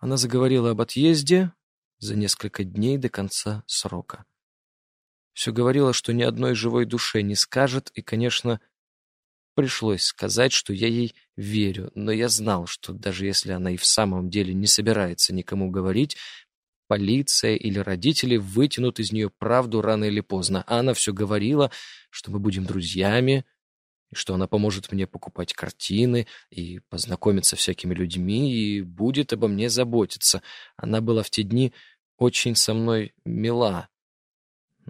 Она заговорила об отъезде за несколько дней до конца срока. Все говорила, что ни одной живой душе не скажет, и, конечно, пришлось сказать, что я ей верю, но я знал, что даже если она и в самом деле не собирается никому говорить, полиция или родители вытянут из нее правду рано или поздно. А она все говорила, что мы будем друзьями, и что она поможет мне покупать картины и познакомиться с всякими людьми и будет обо мне заботиться. Она была в те дни очень со мной мила.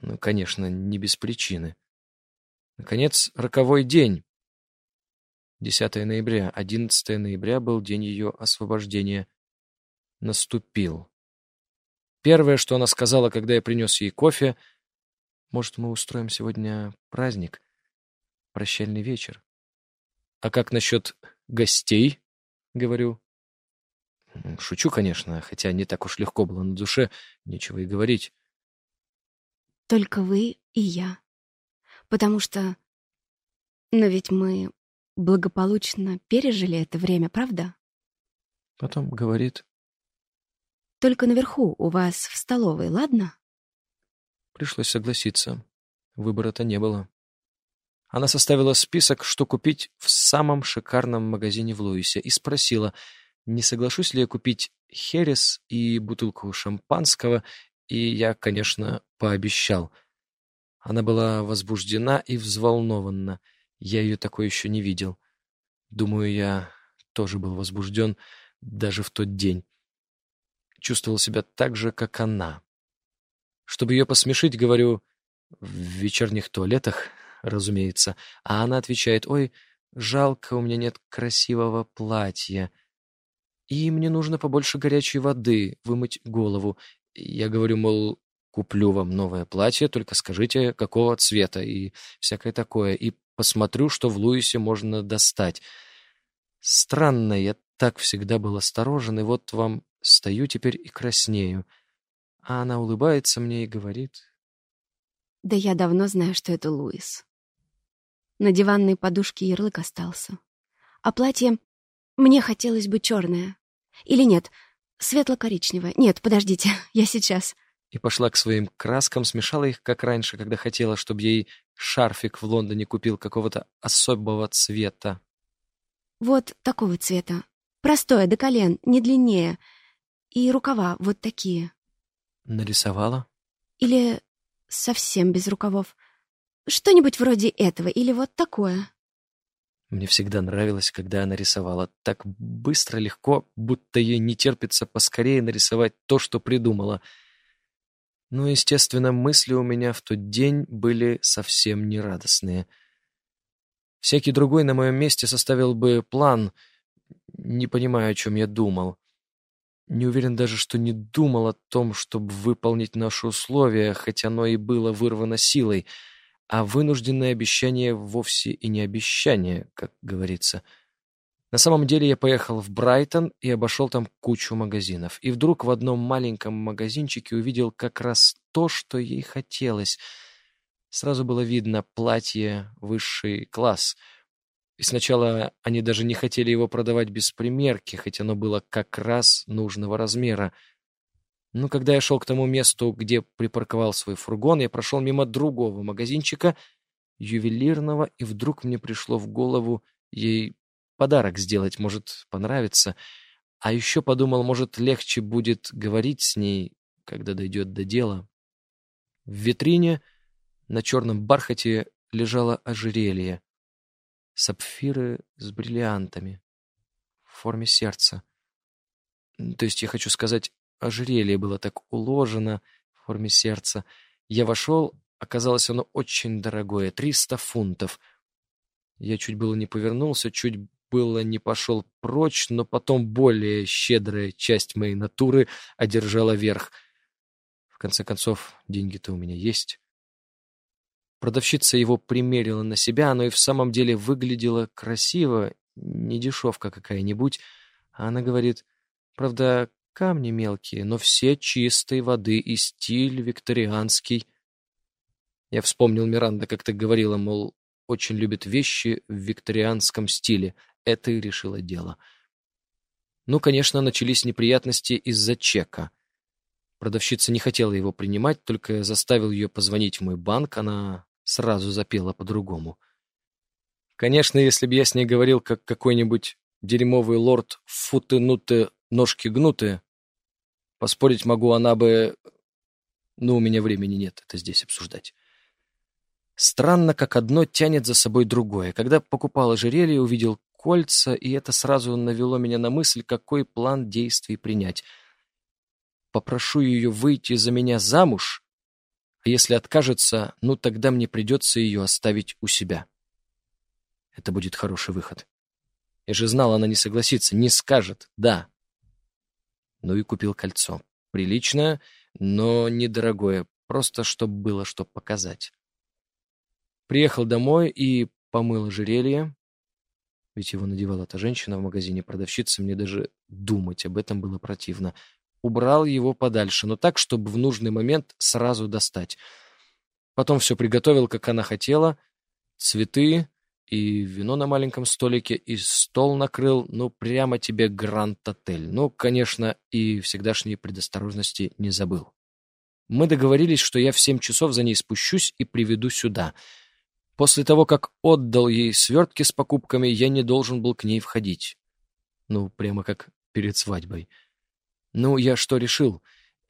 Ну, конечно, не без причины. Наконец, роковой день. 10 ноября. 11 ноября был день ее освобождения. Наступил. Первое, что она сказала, когда я принес ей кофе, «Может, мы устроим сегодня праздник? Прощальный вечер?» «А как насчет гостей?» — говорю. Шучу, конечно, хотя не так уж легко было на душе, нечего и говорить. «Только вы и я. Потому что... Но ведь мы благополучно пережили это время, правда?» Потом говорит, только наверху у вас в столовой, ладно?» Пришлось согласиться. Выбора-то не было. Она составила список, что купить в самом шикарном магазине в Луисе, и спросила, не соглашусь ли я купить херес и бутылку шампанского, и я, конечно, пообещал. Она была возбуждена и взволнована. Я ее такой еще не видел. Думаю, я тоже был возбужден даже в тот день чувствовал себя так же, как она. Чтобы ее посмешить, говорю, в вечерних туалетах, разумеется, а она отвечает, ой, жалко, у меня нет красивого платья. И мне нужно побольше горячей воды, вымыть голову. Я говорю, мол, куплю вам новое платье, только скажите, какого цвета и всякое такое, и посмотрю, что в Луисе можно достать. Странно, я так всегда был осторожен, и вот вам Стою теперь и краснею. А она улыбается мне и говорит... Да я давно знаю, что это Луис. На диванной подушке ярлык остался. А платье... Мне хотелось бы черное. Или нет, светло-коричневое. Нет, подождите, я сейчас. И пошла к своим краскам, смешала их, как раньше, когда хотела, чтобы ей шарфик в Лондоне купил какого-то особого цвета. Вот такого цвета. Простое, до колен, не длиннее. И рукава вот такие. Нарисовала? Или совсем без рукавов. Что-нибудь вроде этого, или вот такое. Мне всегда нравилось, когда она рисовала. Так быстро, легко, будто ей не терпится поскорее нарисовать то, что придумала. Но, естественно, мысли у меня в тот день были совсем нерадостные. Всякий другой на моем месте составил бы план, не понимая, о чем я думал. Не уверен даже, что не думал о том, чтобы выполнить наши условия, хоть оно и было вырвано силой, а вынужденное обещание вовсе и не обещание, как говорится. На самом деле я поехал в Брайтон и обошел там кучу магазинов. И вдруг в одном маленьком магазинчике увидел как раз то, что ей хотелось. Сразу было видно платье высший класс — и сначала они даже не хотели его продавать без примерки, хотя оно было как раз нужного размера. Но когда я шел к тому месту, где припарковал свой фургон, я прошел мимо другого магазинчика, ювелирного, и вдруг мне пришло в голову ей подарок сделать, может, понравится. А еще подумал, может, легче будет говорить с ней, когда дойдет до дела. В витрине на черном бархате лежало ожерелье сапфиры с бриллиантами в форме сердца. То есть я хочу сказать, ожерелье было так уложено в форме сердца. Я вошел, оказалось оно очень дорогое, 300 фунтов. Я чуть было не повернулся, чуть было не пошел прочь, но потом более щедрая часть моей натуры одержала верх. В конце концов, деньги-то у меня есть. Продавщица его примерила на себя, оно и в самом деле выглядело красиво, не дешевка какая-нибудь. А она говорит, правда, камни мелкие, но все чистой воды и стиль викторианский. Я вспомнил Миранда, как-то говорила, мол, очень любит вещи в викторианском стиле. Это и решило дело. Ну, конечно, начались неприятности из-за чека. Продавщица не хотела его принимать, только заставил ее позвонить в мой банк, она сразу запела по-другому. Конечно, если бы я с ней говорил, как какой-нибудь дерьмовый лорд футы-нуты, ножки гнутые, поспорить могу, она бы... Ну, у меня времени нет это здесь обсуждать. Странно, как одно тянет за собой другое. Когда покупал ожерелье, увидел кольца, и это сразу навело меня на мысль, какой план действий принять. Попрошу ее выйти за меня замуж, а если откажется, ну тогда мне придется ее оставить у себя. Это будет хороший выход. Я же знал, она не согласится, не скажет «да». Ну и купил кольцо. Приличное, но недорогое, просто чтобы было что показать. Приехал домой и помыл ожерелье. Ведь его надевала та женщина в магазине продавщица, мне даже думать об этом было противно. Убрал его подальше, но так, чтобы в нужный момент сразу достать. Потом все приготовил, как она хотела. Цветы и вино на маленьком столике, и стол накрыл, ну, прямо тебе гранд-отель. Ну, конечно, и всегдашние предосторожности не забыл. Мы договорились, что я в семь часов за ней спущусь и приведу сюда — После того, как отдал ей свертки с покупками, я не должен был к ней входить. Ну, прямо как перед свадьбой. Ну, я что решил?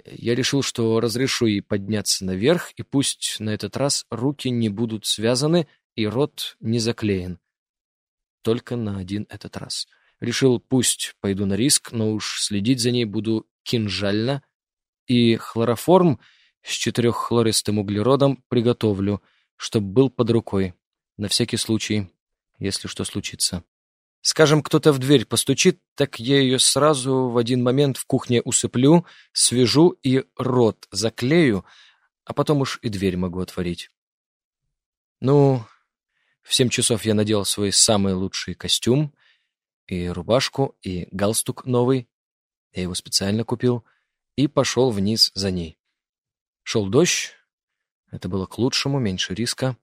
Я решил, что разрешу ей подняться наверх, и пусть на этот раз руки не будут связаны и рот не заклеен. Только на один этот раз. Решил, пусть пойду на риск, но уж следить за ней буду кинжально, и хлороформ с четыреххлористым углеродом приготовлю — чтоб был под рукой, на всякий случай, если что случится. Скажем, кто-то в дверь постучит, так я ее сразу в один момент в кухне усыплю, свяжу и рот заклею, а потом уж и дверь могу отворить. Ну, в семь часов я надел свой самый лучший костюм, и рубашку, и галстук новый, я его специально купил, и пошел вниз за ней. Шел дождь, это было к лучшему, меньше риска.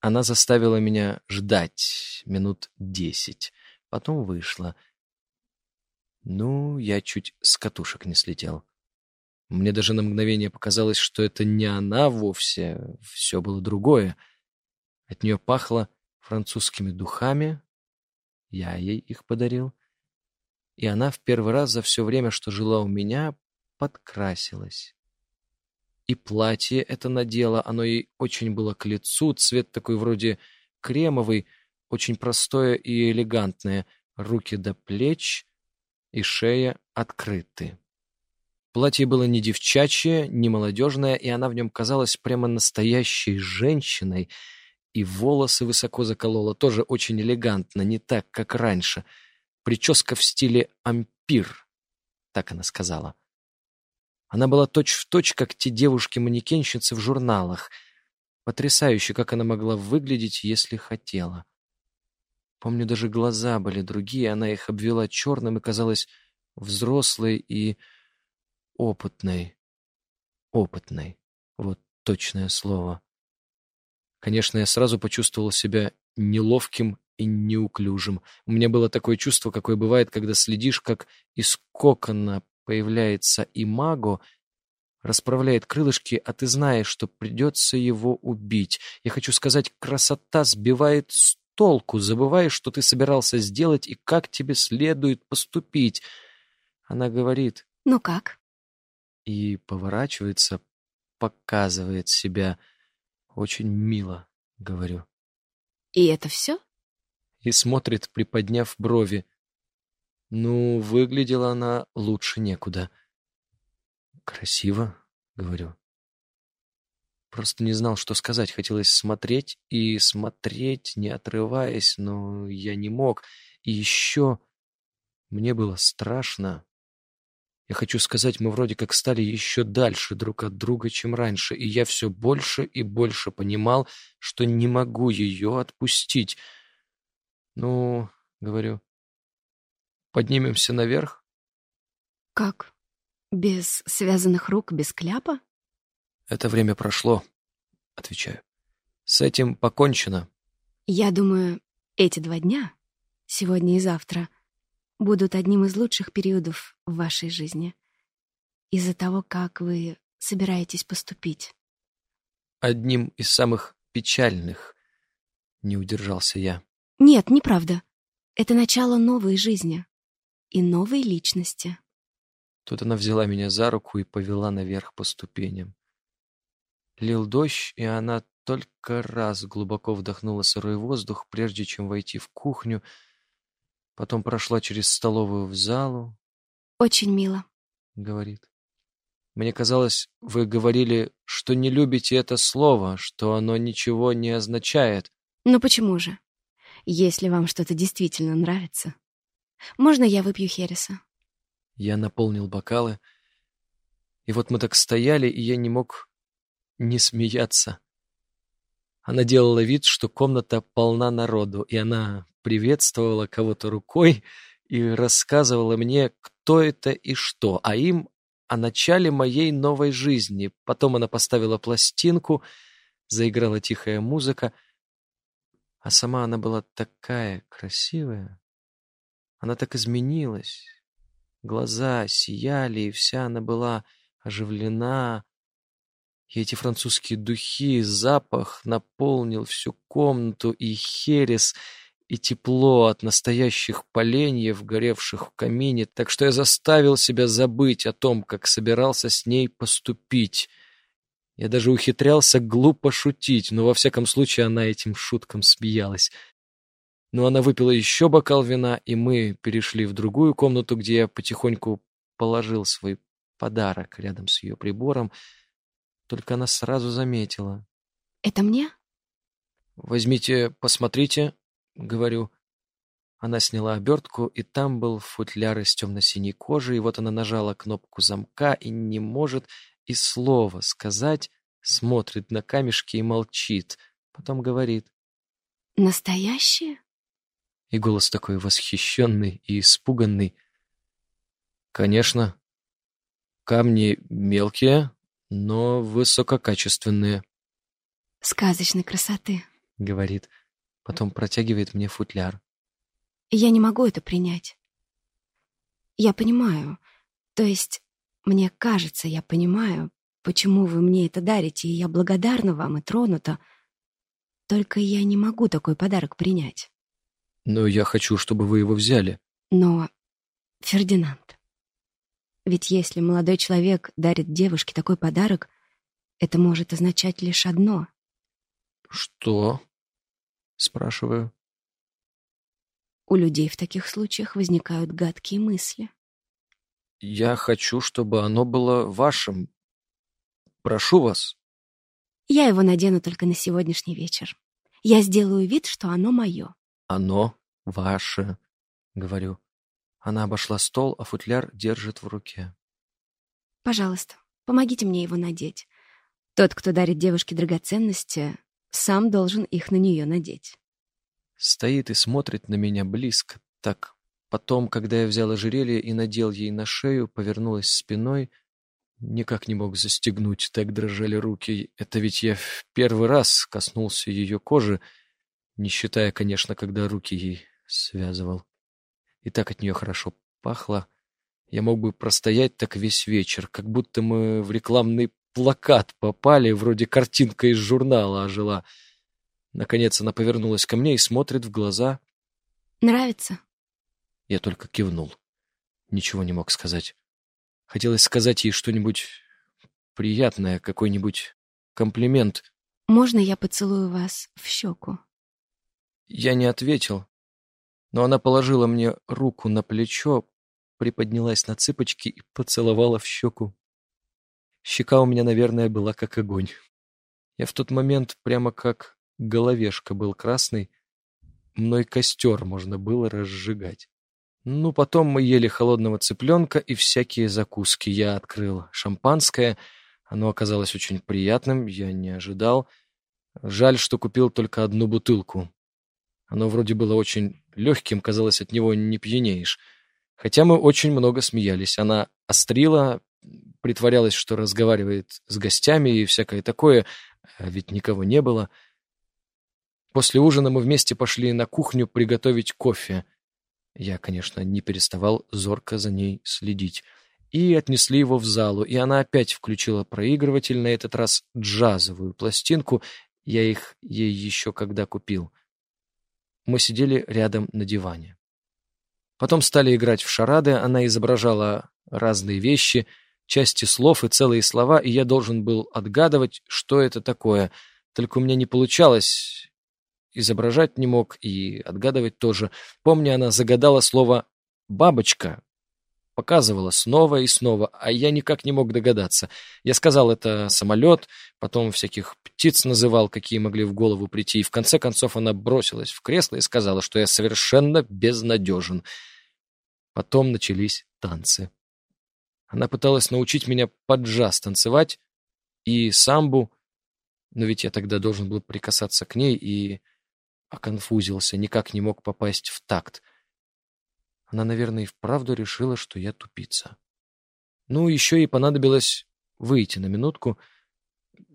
Она заставила меня ждать минут десять. Потом вышла. Ну, я чуть с катушек не слетел. Мне даже на мгновение показалось, что это не она вовсе, все было другое. От нее пахло французскими духами. Я ей их подарил. И она в первый раз за все время, что жила у меня, подкрасилась. И платье это надела, оно ей очень было к лицу, цвет такой вроде кремовый, очень простое и элегантное, руки до плеч и шея открыты. Платье было не девчачье, не молодежное, и она в нем казалась прямо настоящей женщиной, и волосы высоко заколола, тоже очень элегантно, не так, как раньше. Прическа в стиле ампир, так она сказала. Она была точь-в-точь, точь, как те девушки-манекенщицы в журналах. Потрясающе, как она могла выглядеть, если хотела. Помню, даже глаза были другие, она их обвела черным и казалась взрослой и опытной. Опытной. Вот точное слово. Конечно, я сразу почувствовал себя неловким и неуклюжим. У меня было такое чувство, какое бывает, когда следишь, как из кокона появляется имаго, расправляет крылышки, а ты знаешь, что придется его убить. Я хочу сказать, красота сбивает с толку, забываешь, что ты собирался сделать и как тебе следует поступить. Она говорит... «Ну как?» И поворачивается, показывает себя. Очень мило, говорю. «И это все?» И смотрит, приподняв брови. Ну, выглядела она лучше некуда. Красиво, говорю. Просто не знал, что сказать. Хотелось смотреть и смотреть, не отрываясь, но я не мог. И еще мне было страшно. Я хочу сказать, мы вроде как стали еще дальше друг от друга, чем раньше, и я все больше и больше понимал, что не могу ее отпустить. Ну, говорю, Поднимемся наверх? Как? Без связанных рук, без кляпа? Это время прошло, отвечаю. С этим покончено. Я думаю, эти два дня, сегодня и завтра, будут одним из лучших периодов в вашей жизни. Из-за того, как вы собираетесь поступить. Одним из самых печальных, не удержался я. Нет, неправда. Это начало новой жизни и новой личности. Тут она взяла меня за руку и повела наверх по ступеням. Лил дождь, и она только раз глубоко вдохнула сырой воздух, прежде чем войти в кухню, потом прошла через столовую в залу. «Очень мило», — говорит. «Мне казалось, вы говорили, что не любите это слово, что оно ничего не означает». «Ну почему же? Если вам что-то действительно нравится. Можно я выпью Хереса?» Я наполнил бокалы, и вот мы так стояли, и я не мог не смеяться. Она делала вид, что комната полна народу, и она приветствовала кого-то рукой и рассказывала мне, кто это и что, а им о начале моей новой жизни. Потом она поставила пластинку, заиграла тихая музыка, а сама она была такая красивая. Она так изменилась. Глаза сияли, и вся она была оживлена, и эти французские духи, запах наполнил всю комнату, и херес, и тепло от настоящих поленьев, горевших в камине, так что я заставил себя забыть о том, как собирался с ней поступить. Я даже ухитрялся глупо шутить, но во всяком случае она этим шуткам смеялась. Но она выпила еще бокал вина, и мы перешли в другую комнату, где я потихоньку положил свой подарок рядом с ее прибором, только она сразу заметила. «Это мне?» «Возьмите, посмотрите», — говорю. Она сняла обертку, и там был футляр из темно-синей кожи, и вот она нажала кнопку замка и не может и слова сказать, смотрит на камешки и молчит. Потом говорит. «Настоящие?» И голос такой восхищенный и испуганный. «Конечно. Камни мелкие, но высококачественные. «Сказочной красоты», — говорит. Потом протягивает мне футляр. «Я не могу это принять. Я понимаю, то есть мне кажется, я понимаю, почему вы мне это дарите, и я благодарна вам и тронута. Только я не могу такой подарок принять». «Но я хочу, чтобы вы его взяли». «Но, Фердинанд, ведь если молодой человек дарит девушке такой подарок, это может означать лишь одно. «Что?» — спрашиваю. У людей в таких случаях возникают гадкие мысли. «Я хочу, чтобы оно было вашим. Прошу вас». Я его надену только на сегодняшний вечер. Я сделаю вид, что оно мое. «Оно ваше», — говорю. Она обошла стол, а футляр держит в руке. «Пожалуйста, помогите мне его надеть. Тот, кто дарит девушке драгоценности, сам должен их на нее надеть». Стоит и смотрит на меня близко, так. Потом, когда я взял ожерелье и надел ей на шею, повернулась спиной, никак не мог застегнуть, так дрожали руки. Это ведь я в первый раз коснулся ее кожи, не считая, конечно, когда руки ей связывал. И так от нее хорошо пахло. Я мог бы простоять так весь вечер, как будто мы в рекламный плакат попали, вроде картинка из журнала ожила. Наконец она повернулась ко мне и смотрит в глаза. «Нравится?» Я только кивнул. Ничего не мог сказать. Хотелось сказать ей что-нибудь приятное, какой-нибудь комплимент. «Можно я поцелую вас в щеку?» Я не ответил, но она положила мне руку на плечо, приподнялась на цыпочки и поцеловала в щеку. Щека у меня, наверное, была как огонь. Я в тот момент прямо как головешка был красный, мной костер можно было разжигать. Ну, потом мы ели холодного цыпленка и всякие закуски. Я открыл шампанское, оно оказалось очень приятным, я не ожидал. Жаль, что купил только одну бутылку. Оно вроде было очень легким, казалось, от него не пьянеешь. Хотя мы очень много смеялись. Она острила, притворялась, что разговаривает с гостями и всякое такое, а ведь никого не было. После ужина мы вместе пошли на кухню приготовить кофе. Я, конечно, не переставал зорко за ней следить. И отнесли его в залу, и она опять включила проигрыватель, на этот раз джазовую пластинку. Я их ей еще когда купил. Мы сидели рядом на диване. Потом стали играть в шарады, она изображала разные вещи, части слов и целые слова, и я должен был отгадывать, что это такое. Только у меня не получалось, изображать не мог и отгадывать тоже. Помню, она загадала слово «бабочка», показывала снова и снова, а я никак не мог догадаться. Я сказал, это самолет, потом всяких птиц называл, какие могли в голову прийти, и в конце концов она бросилась в кресло и сказала, что я совершенно безнадежен. Потом начались танцы. Она пыталась научить меня под джаз танцевать и самбу, но ведь я тогда должен был прикасаться к ней и оконфузился, никак не мог попасть в такт. Она, наверное, и вправду решила, что я тупица. Ну, еще и понадобилось выйти на минутку.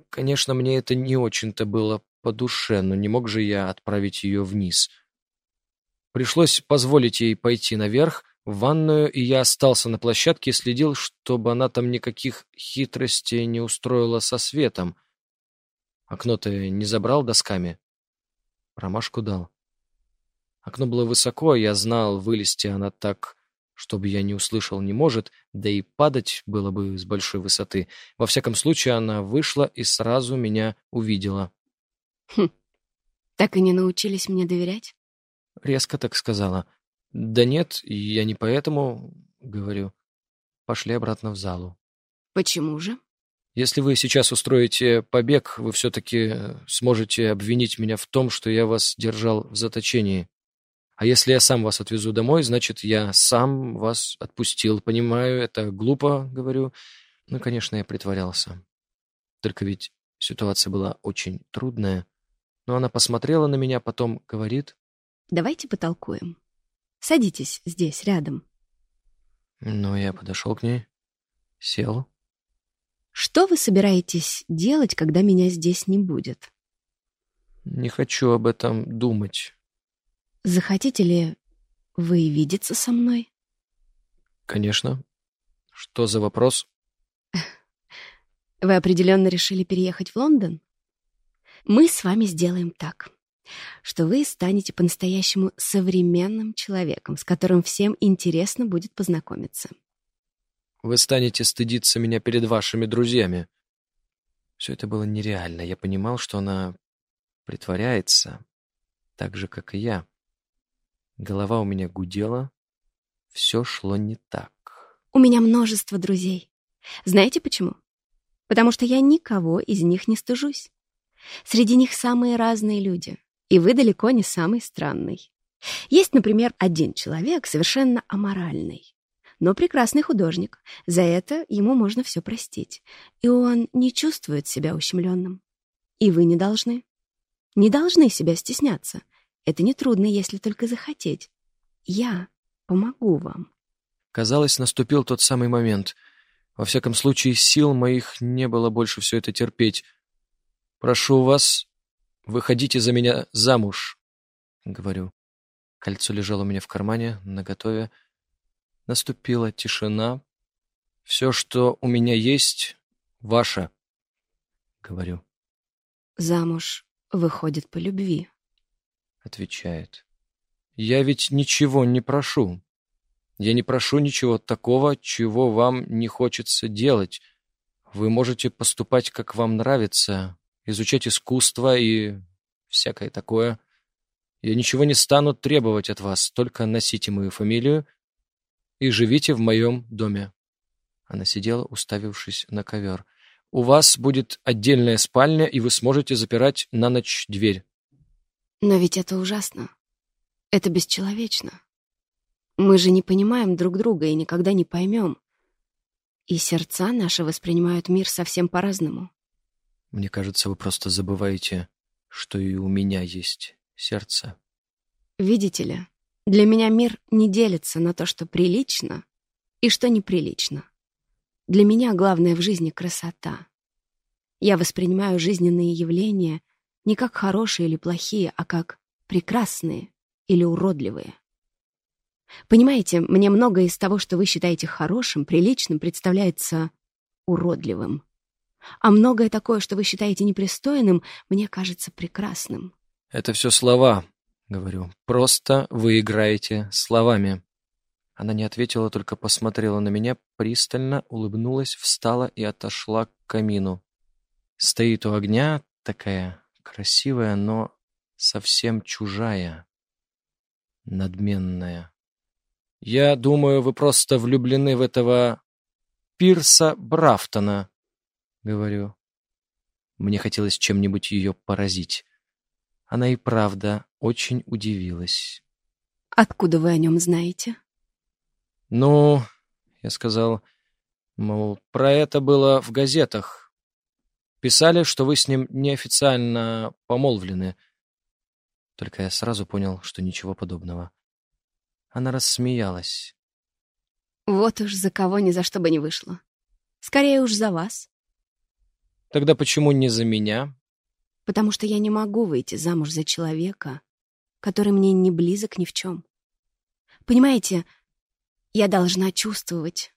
Конечно, мне это не очень-то было по душе, но не мог же я отправить ее вниз. Пришлось позволить ей пойти наверх, в ванную, и я остался на площадке и следил, чтобы она там никаких хитростей не устроила со светом. Окно то не забрал досками? Ромашку дал. Окно было высоко, я знал, вылезти она так, чтобы я не услышал, не может, да и падать было бы с большой высоты. Во всяком случае, она вышла и сразу меня увидела. Хм, так и не научились мне доверять? Резко так сказала. Да нет, я не поэтому говорю. Пошли обратно в залу. Почему же? Если вы сейчас устроите побег, вы все-таки сможете обвинить меня в том, что я вас держал в заточении. А если я сам вас отвезу домой, значит, я сам вас отпустил. Понимаю, это глупо, говорю. Ну, конечно, я притворялся. Только ведь ситуация была очень трудная. Но она посмотрела на меня, потом говорит... Давайте потолкуем. Садитесь здесь, рядом. Ну, я подошел к ней, сел. Что вы собираетесь делать, когда меня здесь не будет? Не хочу об этом думать. Захотите ли вы видеться со мной? Конечно. Что за вопрос? Вы определенно решили переехать в Лондон? Мы с вами сделаем так, что вы станете по-настоящему современным человеком, с которым всем интересно будет познакомиться. Вы станете стыдиться меня перед вашими друзьями. Все это было нереально. Я понимал, что она притворяется, так же, как и я. Голова у меня гудела, все шло не так. У меня множество друзей. Знаете почему? Потому что я никого из них не стыжусь. Среди них самые разные люди, и вы далеко не самый странный. Есть, например, один человек совершенно аморальный но прекрасный художник. За это ему можно все простить. И он не чувствует себя ущемленным. И вы не должны. Не должны себя стесняться. Это нетрудно, если только захотеть. Я помогу вам. Казалось, наступил тот самый момент. Во всяком случае, сил моих не было больше все это терпеть. «Прошу вас, выходите за меня замуж», — говорю. Кольцо лежало у меня в кармане, наготове. Наступила тишина. «Все, что у меня есть, ваше», — говорю. «Замуж выходит по любви», — отвечает. «Я ведь ничего не прошу. Я не прошу ничего такого, чего вам не хочется делать. Вы можете поступать, как вам нравится, изучать искусство и всякое такое. Я ничего не стану требовать от вас, только носите мою фамилию — и живите в моем доме». Она сидела, уставившись на ковер. «У вас будет отдельная спальня, и вы сможете запирать на ночь дверь». «Но ведь это ужасно. Это бесчеловечно. Мы же не понимаем друг друга и никогда не поймем. И сердца наши воспринимают мир совсем по-разному». «Мне кажется, вы просто забываете, что и у меня есть сердце». «Видите ли, для меня мир не делится на то, что прилично и что неприлично. Для меня главное в жизни — красота. Я воспринимаю жизненные явления не как хорошие или плохие, а как прекрасные или уродливые. Понимаете, мне многое из того, что вы считаете хорошим, приличным, представляется уродливым. А многое такое, что вы считаете непристойным, мне кажется прекрасным. Это все слова, говорю. Просто вы играете словами. Она не ответила, только посмотрела на меня, пристально улыбнулась, встала и отошла к камину. Стоит у огня, такая красивая, но совсем чужая, надменная. Я думаю, вы просто влюблены в этого Пирса Брафтона, говорю. Мне хотелось чем-нибудь ее поразить. Она и правда очень удивилась. Откуда вы о нем знаете? Ну, я сказал, мол, про это было в газетах. Писали, что вы с ним неофициально помолвлены. Только я сразу понял, что ничего подобного. Она рассмеялась. Вот уж за кого ни за что бы не вышло. Скорее уж за вас. Тогда почему не за меня? Потому что я не могу выйти замуж за человека, который мне не близок ни в чем. Понимаете, я должна чувствовать,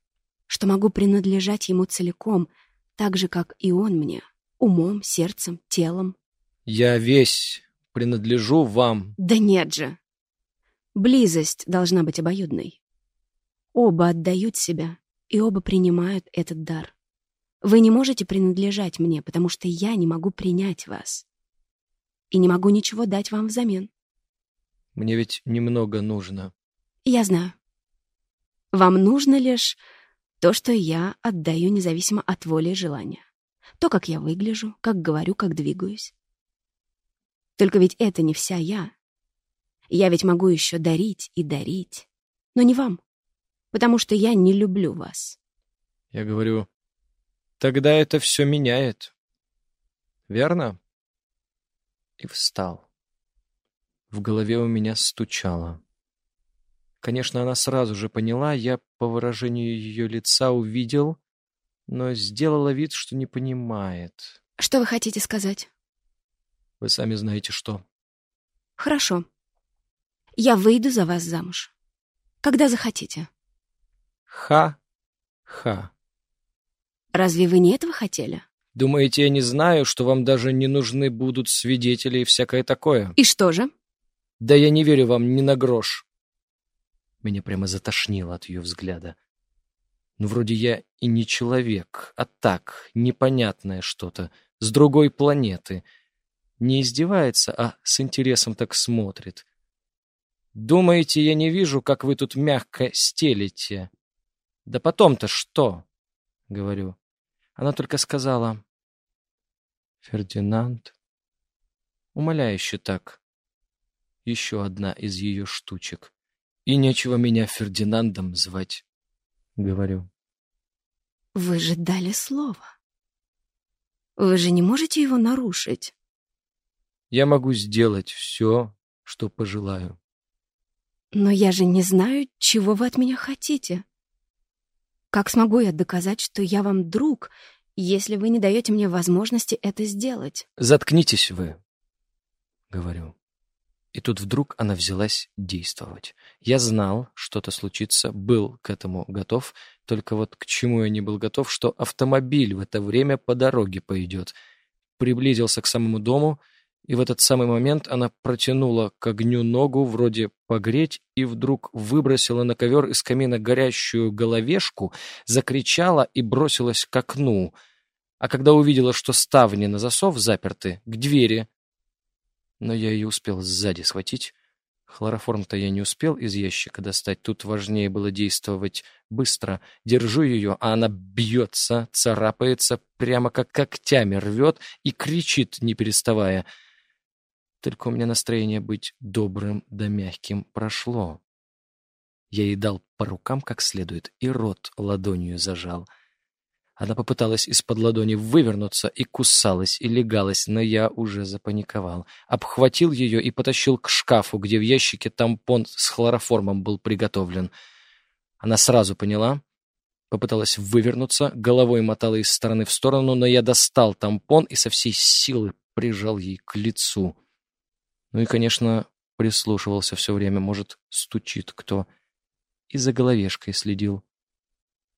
что могу принадлежать ему целиком, так же, как и он мне, умом, сердцем, телом. Я весь принадлежу вам. Да нет же. Близость должна быть обоюдной. Оба отдают себя, и оба принимают этот дар. Вы не можете принадлежать мне, потому что я не могу принять вас. И не могу ничего дать вам взамен. Мне ведь немного нужно. Я знаю. Вам нужно лишь то, что я отдаю независимо от воли и желания. То, как я выгляжу, как говорю, как двигаюсь. Только ведь это не вся я. Я ведь могу еще дарить и дарить. Но не вам. Потому что я не люблю вас. Я говорю, тогда это все меняет. Верно? И встал. В голове у меня стучало. Конечно, она сразу же поняла, я по выражению ее лица увидел, но сделала вид, что не понимает. Что вы хотите сказать? Вы сами знаете, что. Хорошо. Я выйду за вас замуж. Когда захотите. Ха-ха. Разве вы не этого хотели? Думаете, я не знаю, что вам даже не нужны будут свидетели и всякое такое? И что же? Да я не верю вам ни на грош. Меня прямо затошнило от ее взгляда. Ну, вроде я и не человек, а так, непонятное что-то, с другой планеты. Не издевается, а с интересом так смотрит. Думаете, я не вижу, как вы тут мягко стелите? Да потом-то что? Говорю. Она только сказала. Фердинанд. Умоляюще так. Еще одна из ее штучек. И нечего меня Фердинандом звать. Говорю. Вы же дали слово. Вы же не можете его нарушить. Я могу сделать все, что пожелаю. Но я же не знаю, чего вы от меня хотите. Как смогу я доказать, что я вам друг, если вы не даете мне возможности это сделать? Заткнитесь вы, говорю. И тут вдруг она взялась действовать. Я знал, что-то случится, был к этому готов, только вот к чему я не был готов, что автомобиль в это время по дороге пойдет. Приблизился к самому дому — и в этот самый момент она протянула к огню ногу, вроде погреть, и вдруг выбросила на ковер из камина горящую головешку, закричала и бросилась к окну. А когда увидела, что ставни на засов заперты, к двери. Но я ее успел сзади схватить. Хлороформ-то я не успел из ящика достать, тут важнее было действовать быстро. Держу ее, а она бьется, царапается, прямо как когтями рвет и кричит, не переставая — только у меня настроение быть добрым да мягким прошло. Я ей дал по рукам как следует и рот ладонью зажал. Она попыталась из-под ладони вывернуться и кусалась, и легалась, но я уже запаниковал. Обхватил ее и потащил к шкафу, где в ящике тампон с хлороформом был приготовлен. Она сразу поняла, попыталась вывернуться, головой мотала из стороны в сторону, но я достал тампон и со всей силы прижал ей к лицу. Ну и, конечно, прислушивался все время, может, стучит кто. и за головешкой следил.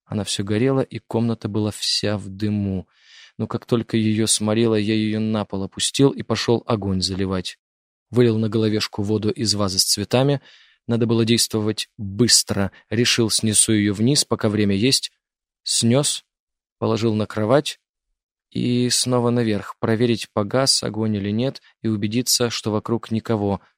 Она все горела, и комната была вся в дыму. Но как только ее сморило, я ее на пол опустил и пошел огонь заливать. Вылил на головешку воду из вазы с цветами. Надо было действовать быстро. Решил, снесу ее вниз, пока время есть. Снес, положил на кровать и снова наверх, проверить, погас огонь или нет, и убедиться, что вокруг никого —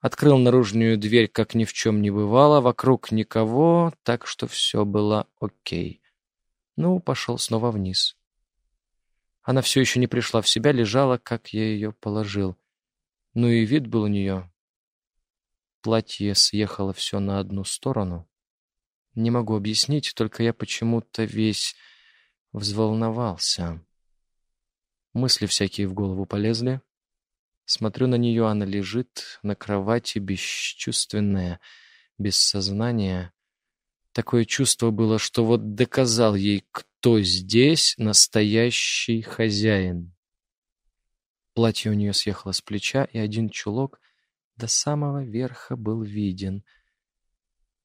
Открыл наружную дверь, как ни в чем не бывало, вокруг никого, так что все было окей. Ну, пошел снова вниз. Она все еще не пришла в себя, лежала, как я ее положил. Ну и вид был у нее. Платье съехало все на одну сторону. Не могу объяснить, только я почему-то весь взволновался. Мысли всякие в голову полезли. Смотрю на нее, она лежит на кровати, бесчувственная, без сознания. Такое чувство было, что вот доказал ей, кто здесь настоящий хозяин. Платье у нее съехало с плеча, и один чулок до самого верха был виден —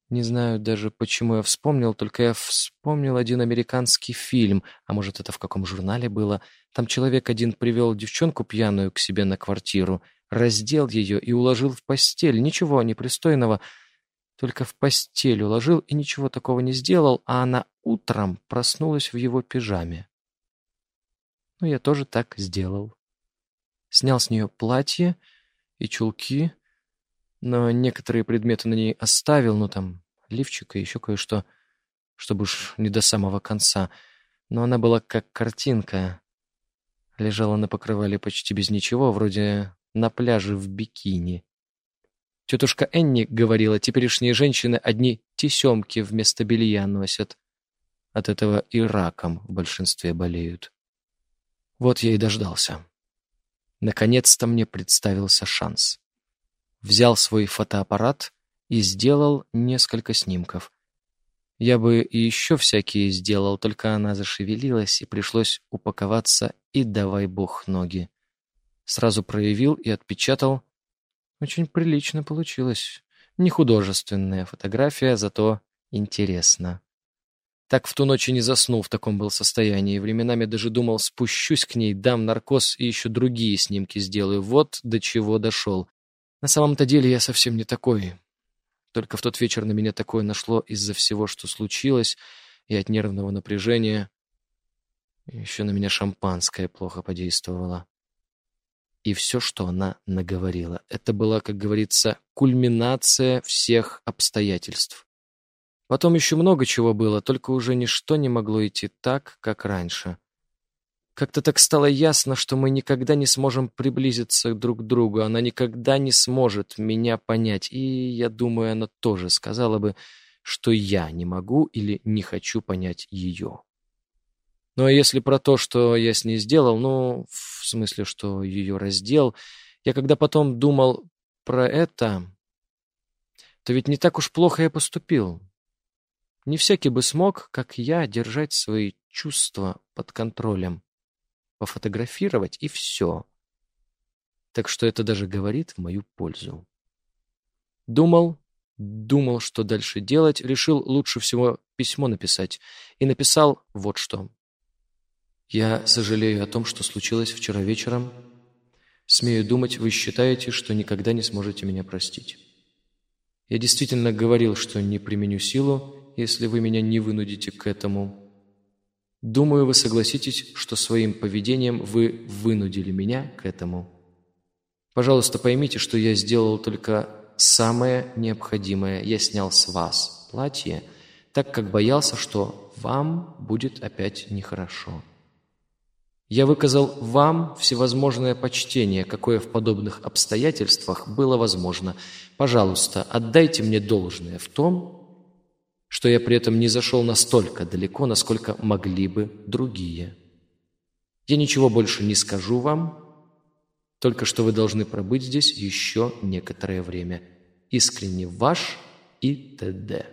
не знаю даже, почему я вспомнил, только я вспомнил один американский фильм, а может, это в каком журнале было. Там человек один привел девчонку пьяную к себе на квартиру, раздел ее и уложил в постель. Ничего непристойного, только в постель уложил и ничего такого не сделал, а она утром проснулась в его пижаме. Ну, я тоже так сделал. Снял с нее платье и чулки, но некоторые предметы на ней оставил, ну там, лифчик и еще кое-что, чтобы уж не до самого конца. Но она была как картинка. Лежала на покрывале почти без ничего, вроде на пляже в бикини. Тетушка Энни говорила, теперешние женщины одни тесемки вместо белья носят. От этого и раком в большинстве болеют. Вот я и дождался. Наконец-то мне представился шанс взял свой фотоаппарат и сделал несколько снимков. Я бы и еще всякие сделал, только она зашевелилась, и пришлось упаковаться, и давай бог ноги. Сразу проявил и отпечатал. Очень прилично получилось. Не художественная фотография, зато интересно. Так в ту ночь и не заснул в таком был состоянии. Временами даже думал, спущусь к ней, дам наркоз и еще другие снимки сделаю. Вот до чего дошел. На самом-то деле я совсем не такой. Только в тот вечер на меня такое нашло из-за всего, что случилось, и от нервного напряжения. Еще на меня шампанское плохо подействовало. И все, что она наговорила, это была, как говорится, кульминация всех обстоятельств. Потом еще много чего было, только уже ничто не могло идти так, как раньше. Как-то так стало ясно, что мы никогда не сможем приблизиться друг к другу. Она никогда не сможет меня понять. И, я думаю, она тоже сказала бы, что я не могу или не хочу понять ее. Ну а если про то, что я с ней сделал, ну, в смысле, что ее раздел, я когда потом думал про это, то ведь не так уж плохо я поступил. Не всякий бы смог, как я, держать свои чувства под контролем пофотографировать и все. Так что это даже говорит в мою пользу. Думал, думал, что дальше делать, решил лучше всего письмо написать. И написал вот что. «Я сожалею о том, что случилось вчера вечером. Смею думать, вы считаете, что никогда не сможете меня простить. Я действительно говорил, что не применю силу, если вы меня не вынудите к этому. Думаю, вы согласитесь, что своим поведением вы вынудили меня к этому. Пожалуйста, поймите, что я сделал только самое необходимое. Я снял с вас платье, так как боялся, что вам будет опять нехорошо. Я выказал вам всевозможное почтение, какое в подобных обстоятельствах было возможно. Пожалуйста, отдайте мне должное в том, что я при этом не зашел настолько далеко, насколько могли бы другие. Я ничего больше не скажу вам, только что вы должны пробыть здесь еще некоторое время. Искренне ваш и т.д.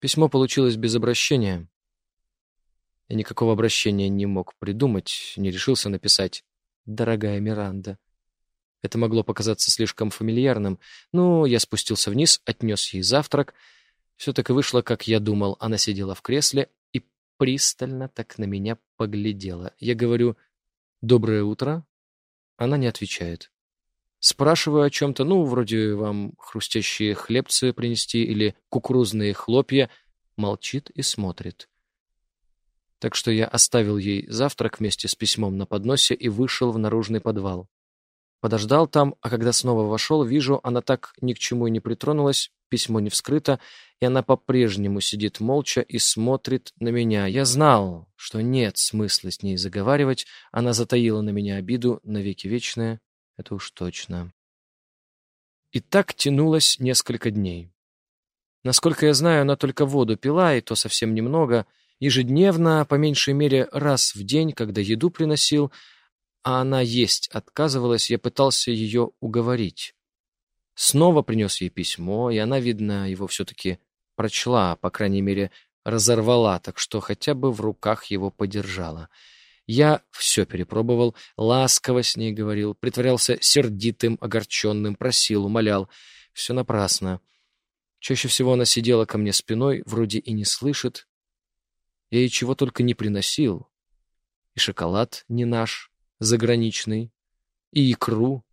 Письмо получилось без обращения. Я никакого обращения не мог придумать, не решился написать «Дорогая Миранда». Это могло показаться слишком фамильярным, но я спустился вниз, отнес ей завтрак — Все так и вышло, как я думал. Она сидела в кресле и пристально так на меня поглядела. Я говорю «Доброе утро». Она не отвечает. Спрашиваю о чем-то, ну, вроде вам хрустящие хлебцы принести или кукурузные хлопья. Молчит и смотрит. Так что я оставил ей завтрак вместе с письмом на подносе и вышел в наружный подвал. Подождал там, а когда снова вошел, вижу, она так ни к чему и не притронулась, письмо не вскрыто, и она по-прежнему сидит молча и смотрит на меня. Я знал, что нет смысла с ней заговаривать, она затаила на меня обиду навеки вечная, это уж точно. И так тянулось несколько дней. Насколько я знаю, она только воду пила, и то совсем немного, ежедневно, по меньшей мере раз в день, когда еду приносил, а она есть отказывалась, я пытался ее уговорить. Снова принес ей письмо, и она, видно, его все-таки прочла, по крайней мере, разорвала, так что хотя бы в руках его подержала. Я все перепробовал, ласково с ней говорил, притворялся сердитым, огорченным, просил, умолял. Все напрасно. Чаще всего она сидела ко мне спиной, вроде и не слышит. Я ей чего только не приносил. И шоколад не наш, заграничный, и икру.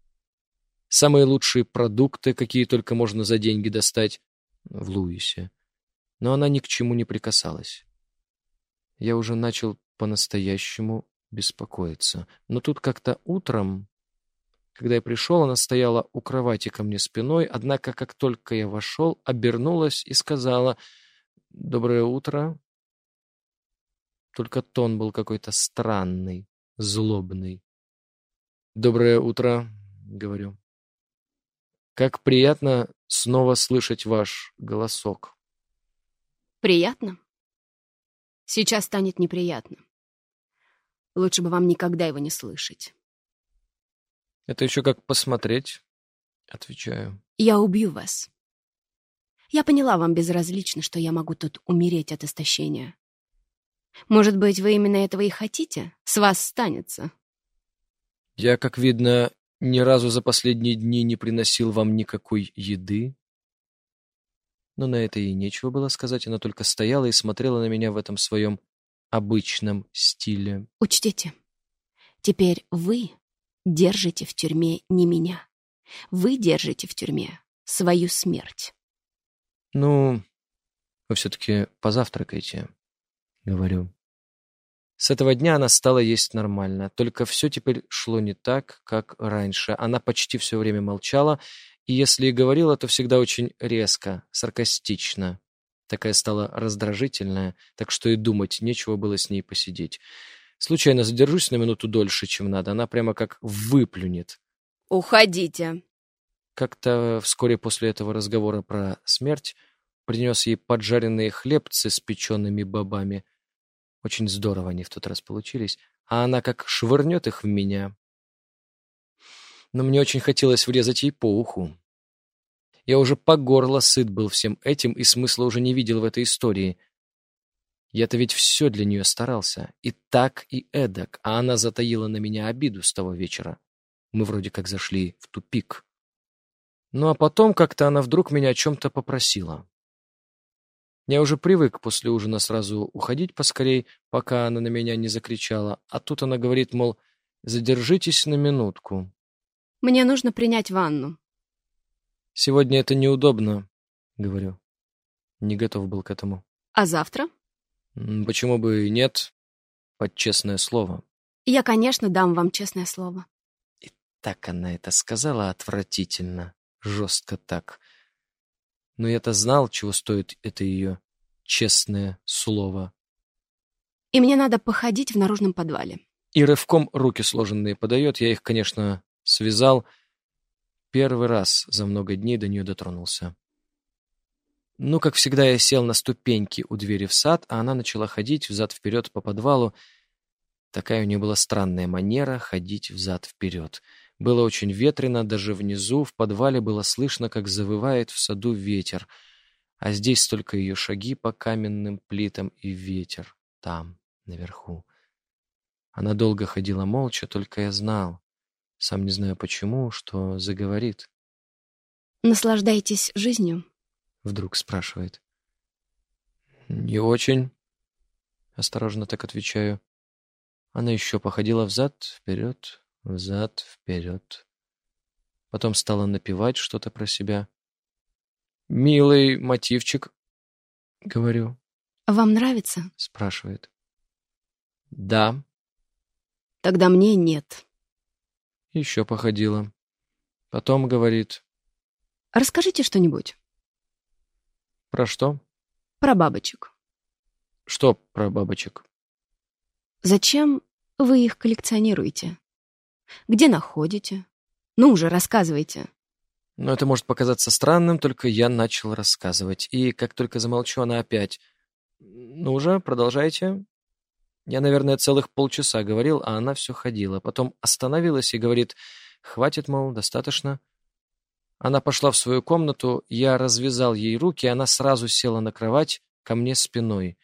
Самые лучшие продукты, какие только можно за деньги достать в Луисе. Но она ни к чему не прикасалась. Я уже начал по-настоящему беспокоиться. Но тут как-то утром, когда я пришел, она стояла у кровати ко мне спиной, однако, как только я вошел, обернулась и сказала «Доброе утро». Только тон был какой-то странный злобный. «Доброе утро», — говорю. «Как приятно снова слышать ваш голосок». «Приятно? Сейчас станет неприятно. Лучше бы вам никогда его не слышать». «Это еще как посмотреть», — отвечаю. «Я убью вас. Я поняла, вам безразлично, что я могу тут умереть от истощения. Может быть, вы именно этого и хотите? С вас станется. Я, как видно, ни разу за последние дни не приносил вам никакой еды. Но на это ей нечего было сказать, она только стояла и смотрела на меня в этом своем обычном стиле. Учтите, теперь вы держите в тюрьме не меня. Вы держите в тюрьме свою смерть. Ну, вы все-таки позавтракайте говорю. С этого дня она стала есть нормально, только все теперь шло не так, как раньше. Она почти все время молчала, и если и говорила, то всегда очень резко, саркастично. Такая стала раздражительная, так что и думать нечего было с ней посидеть. Случайно задержусь на минуту дольше, чем надо, она прямо как выплюнет. «Уходите!» Как-то вскоре после этого разговора про смерть принес ей поджаренные хлебцы с печеными бобами — очень здорово они в тот раз получились. А она как швырнет их в меня. Но мне очень хотелось врезать ей по уху. Я уже по горло сыт был всем этим и смысла уже не видел в этой истории. Я-то ведь все для нее старался. И так, и эдак. А она затаила на меня обиду с того вечера. Мы вроде как зашли в тупик. Ну а потом как-то она вдруг меня о чем-то попросила. Я уже привык после ужина сразу уходить поскорей, пока она на меня не закричала, а тут она говорит, мол, задержитесь на минутку. Мне нужно принять ванну. Сегодня это неудобно, говорю. Не готов был к этому. А завтра? Почему бы и нет? Под честное слово. Я, конечно, дам вам честное слово. И так она это сказала отвратительно, жестко так но я-то знал, чего стоит это ее честное слово. И мне надо походить в наружном подвале. И рывком руки сложенные подает. Я их, конечно, связал. Первый раз за много дней до нее дотронулся. Ну, как всегда, я сел на ступеньки у двери в сад, а она начала ходить взад-вперед по подвалу. Такая у нее была странная манера ходить взад-вперед. Было очень ветрено, даже внизу, в подвале было слышно, как завывает в саду ветер, а здесь только ее шаги по каменным плитам и ветер там, наверху. Она долго ходила молча, только я знал, сам не знаю почему, что заговорит. «Наслаждайтесь жизнью?» — вдруг спрашивает. «Не очень», — осторожно так отвечаю. Она еще походила взад, вперед, взад, вперед. Потом стала напевать что-то про себя. «Милый мотивчик», — говорю. «Вам нравится?» — спрашивает. «Да». «Тогда мне нет». Еще походила. Потом говорит. «Расскажите что-нибудь». «Про что?» «Про бабочек». «Что про бабочек?» «Зачем вы их коллекционируете? Где находите? Ну уже, рассказывайте». Но это может показаться странным, только я начал рассказывать. И как только замолчу, она опять. «Ну уже, продолжайте». Я, наверное, целых полчаса говорил, а она все ходила. Потом остановилась и говорит, «Хватит, мол, достаточно». Она пошла в свою комнату, я развязал ей руки, она сразу села на кровать ко мне спиной.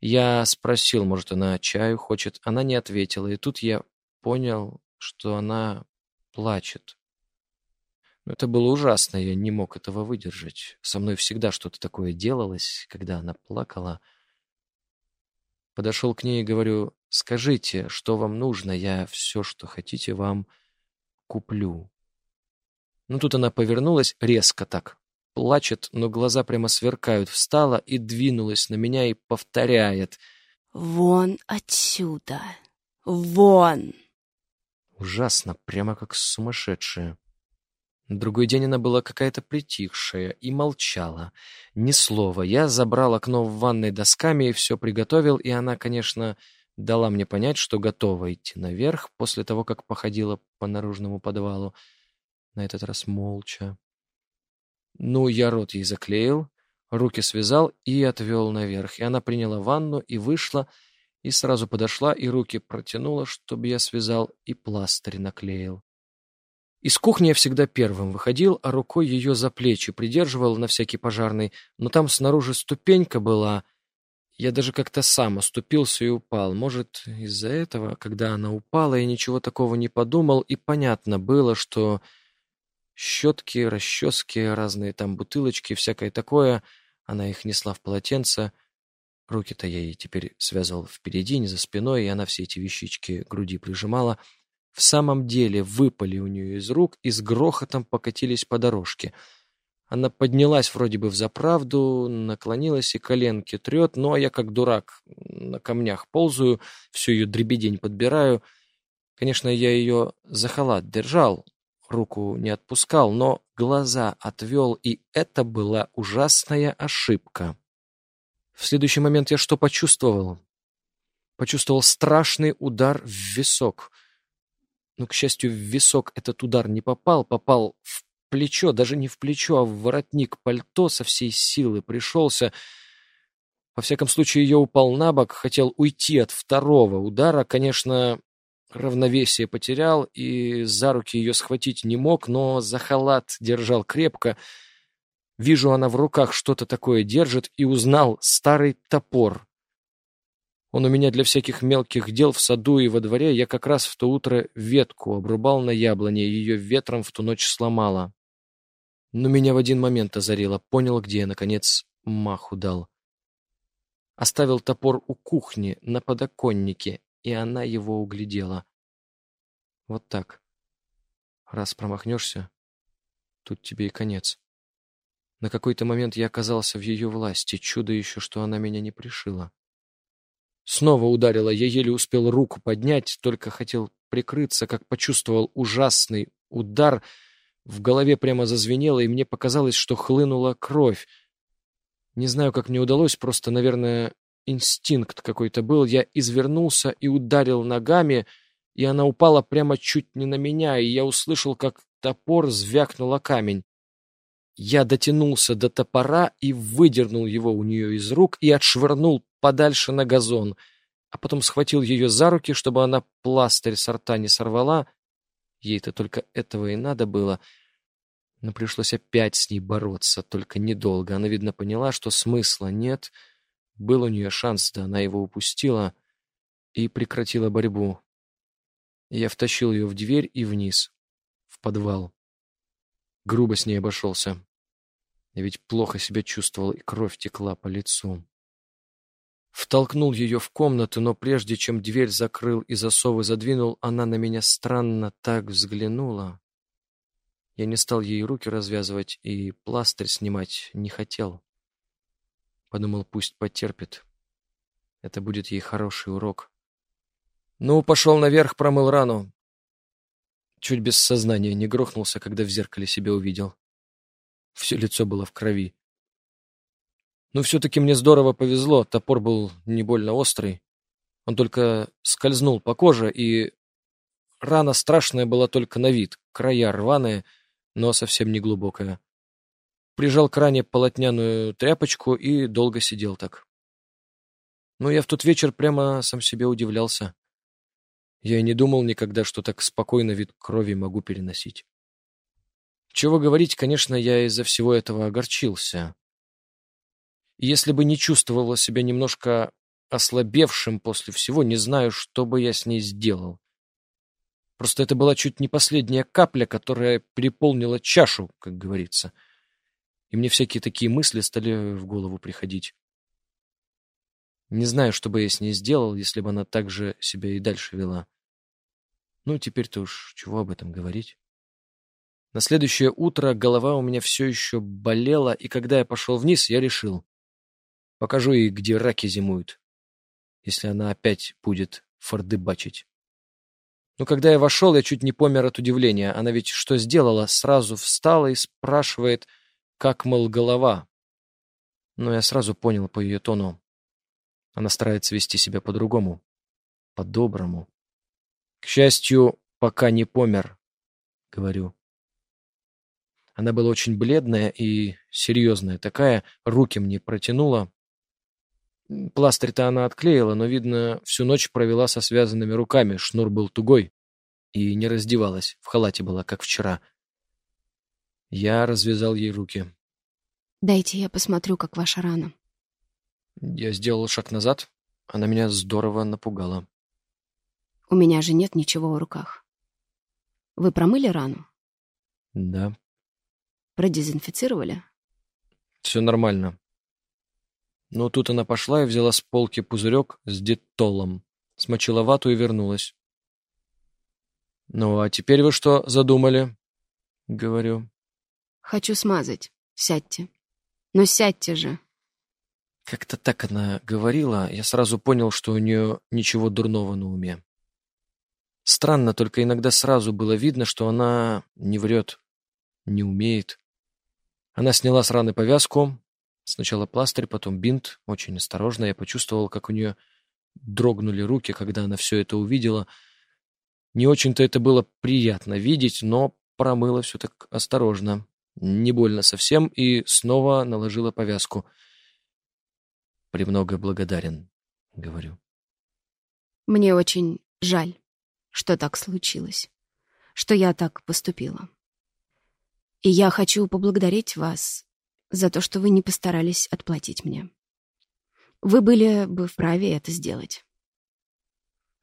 Я спросил, может, она чаю хочет. Она не ответила, и тут я понял, что она плачет. Но это было ужасно, я не мог этого выдержать. Со мной всегда что-то такое делалось, когда она плакала. Подошел к ней и говорю, скажите, что вам нужно, я все, что хотите, вам куплю. Ну тут она повернулась резко так, плачет, но глаза прямо сверкают, встала и двинулась на меня и повторяет. «Вон отсюда! Вон!» Ужасно, прямо как сумасшедшая. Другой день она была какая-то притихшая и молчала. Ни слова. Я забрал окно в ванной досками и все приготовил, и она, конечно, дала мне понять, что готова идти наверх после того, как походила по наружному подвалу. На этот раз молча. Ну, я рот ей заклеил, руки связал и отвел наверх. И она приняла ванну и вышла, и сразу подошла, и руки протянула, чтобы я связал, и пластырь наклеил. Из кухни я всегда первым выходил, а рукой ее за плечи придерживал на всякий пожарный, но там снаружи ступенька была. Я даже как-то сам оступился и упал. Может, из-за этого, когда она упала, я ничего такого не подумал, и понятно было, что щетки, расчески, разные там бутылочки, всякое такое, она их несла в полотенце. Руки-то я ей теперь связывал впереди, не за спиной, и она все эти вещички груди прижимала — в самом деле выпали у нее из рук и с грохотом покатились по дорожке. Она поднялась вроде бы в заправду, наклонилась и коленки трет, ну а я как дурак на камнях ползаю, всю ее дребедень подбираю. Конечно, я ее за халат держал, руку не отпускал, но глаза отвел, и это была ужасная ошибка. В следующий момент я что почувствовал? Почувствовал страшный удар в висок — но, к счастью, в висок этот удар не попал, попал в плечо, даже не в плечо, а в воротник пальто со всей силы пришелся. Во всяком случае, ее упал на бок, хотел уйти от второго удара. Конечно, равновесие потерял и за руки ее схватить не мог, но за халат держал крепко. Вижу, она в руках что-то такое держит и узнал старый топор, он у меня для всяких мелких дел в саду и во дворе. Я как раз в то утро ветку обрубал на яблоне, ее ветром в ту ночь сломала. Но меня в один момент озарило. Понял, где я, наконец, маху дал. Оставил топор у кухни, на подоконнике, и она его углядела. Вот так. Раз промахнешься, тут тебе и конец. На какой-то момент я оказался в ее власти. Чудо еще, что она меня не пришила. Снова ударила, я еле успел руку поднять, только хотел прикрыться, как почувствовал ужасный удар. В голове прямо зазвенело, и мне показалось, что хлынула кровь. Не знаю, как мне удалось, просто, наверное, инстинкт какой-то был. Я извернулся и ударил ногами, и она упала прямо чуть не на меня, и я услышал, как топор звякнул о камень. Я дотянулся до топора и выдернул его у нее из рук и отшвырнул подальше на газон, а потом схватил ее за руки, чтобы она пластырь с рта не сорвала. Ей-то только этого и надо было. Но пришлось опять с ней бороться, только недолго. Она, видно, поняла, что смысла нет. Был у нее шанс, да она его упустила и прекратила борьбу. Я втащил ее в дверь и вниз, в подвал. Грубо с ней обошелся. Я ведь плохо себя чувствовал, и кровь текла по лицу. Втолкнул ее в комнату, но прежде чем дверь закрыл и засовы задвинул, она на меня странно так взглянула. Я не стал ей руки развязывать и пластырь снимать не хотел. Подумал, пусть потерпит. Это будет ей хороший урок. Ну, пошел наверх, промыл рану. Чуть без сознания не грохнулся, когда в зеркале себя увидел. Все лицо было в крови. Но все-таки мне здорово повезло, топор был не больно острый. Он только скользнул по коже, и рана страшная была только на вид, края рваные, но совсем не глубокая. Прижал к ране полотняную тряпочку и долго сидел так. Но я в тот вечер прямо сам себе удивлялся. Я и не думал никогда, что так спокойно вид крови могу переносить. Чего говорить, конечно, я из-за всего этого огорчился. Если бы не чувствовала себя немножко ослабевшим после всего, не знаю, что бы я с ней сделал. Просто это была чуть не последняя капля, которая переполнила чашу, как говорится. И мне всякие такие мысли стали в голову приходить. Не знаю, что бы я с ней сделал, если бы она так же себя и дальше вела. Ну, теперь-то уж чего об этом говорить. На следующее утро голова у меня все еще болела, и когда я пошел вниз, я решил. Покажу ей, где раки зимуют, если она опять будет фордыбачить. Но когда я вошел, я чуть не помер от удивления. Она ведь что сделала? Сразу встала и спрашивает, как, мол, голова. Но я сразу понял по ее тону. Она старается вести себя по-другому, по-доброму. К счастью, пока не помер, говорю. Она была очень бледная и серьезная такая, руки мне протянула. Пластырь-то она отклеила, но, видно, всю ночь провела со связанными руками, шнур был тугой. И не раздевалась, в халате была, как вчера. Я развязал ей руки. «Дайте я посмотрю, как ваша рана». Я сделал шаг назад. Она меня здорово напугала. «У меня же нет ничего в руках. Вы промыли рану?» «Да». «Продезинфицировали?» «Все нормально. Но тут она пошла и взяла с полки пузырек с детолом, смочила вату и вернулась. «Ну, а теперь вы что задумали?» — говорю. «Хочу смазать. Сядьте. Ну, сядьте же». Как-то так она говорила, я сразу понял, что у нее ничего дурного на уме. Странно, только иногда сразу было видно, что она не врет, не умеет. Она сняла с раны повязку, Сначала пластырь, потом бинт. Очень осторожно я почувствовал, как у нее дрогнули руки, когда она все это увидела. Не очень-то это было приятно видеть, но промыла все так осторожно. Не больно совсем, и снова наложила повязку. «Премного благодарен», — говорю. «Мне очень жаль, что так случилось, что я так поступила. И я хочу поблагодарить вас за то, что вы не постарались отплатить мне. Вы были бы вправе это сделать.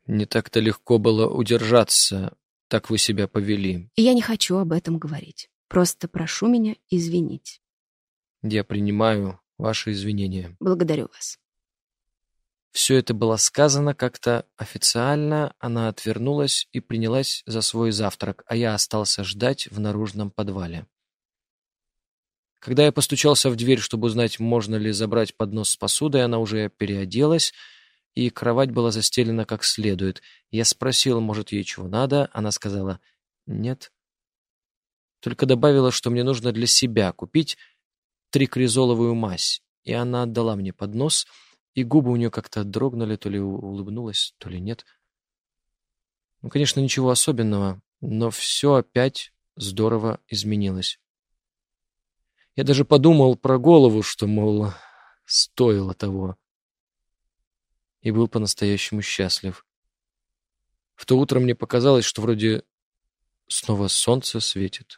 Не так-то легко было удержаться, так вы себя повели. И я не хочу об этом говорить. Просто прошу меня извинить. Я принимаю ваши извинения. Благодарю вас. Все это было сказано как-то официально, она отвернулась и принялась за свой завтрак, а я остался ждать в наружном подвале. Когда я постучался в дверь, чтобы узнать, можно ли забрать поднос с посудой, она уже переоделась, и кровать была застелена как следует. Я спросил, может, ей чего надо, она сказала «нет». Только добавила, что мне нужно для себя купить трикризоловую мазь, и она отдала мне поднос, и губы у нее как-то дрогнули, то ли улыбнулась, то ли нет. Ну, конечно, ничего особенного, но все опять здорово изменилось. Я даже подумал про голову, что, мол, стоило того. И был по-настоящему счастлив. В то утро мне показалось, что вроде снова солнце светит.